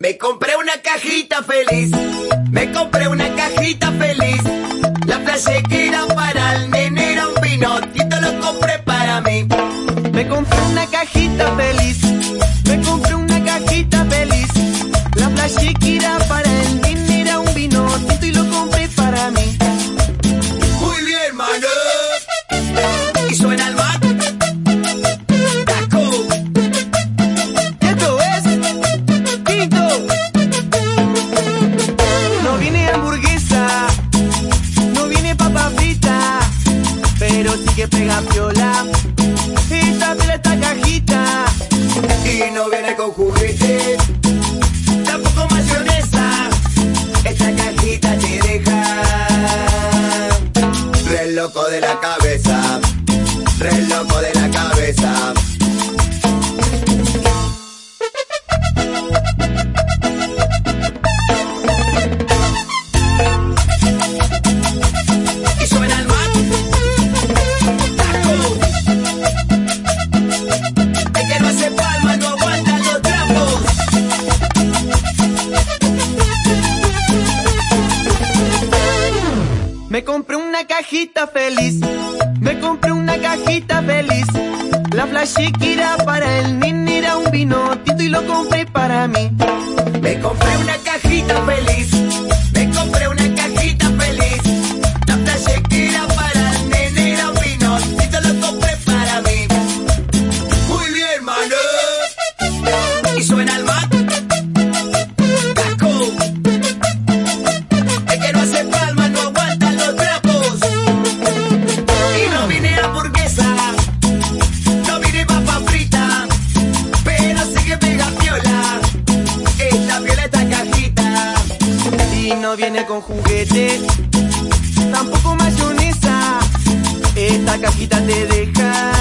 Me compré una cajita feliz, me compré una cajita feliz. La frase era para el nene era un te lo compré para mí. Me compré una cajita feliz, que pega piola. Esta pela esta cajita. Y no viene con juguete, tampoco mayonesa. Esta cajita te deja re loco de la cabeza, re loco de la cabeza. No hace palma no los. Me compré una cajita feliz, me compré una cajita feliz. La flash para el nene era un vino tinto y lo compré para mí. Viene con juguete, tampoco mayonesa. Esta cajita te deja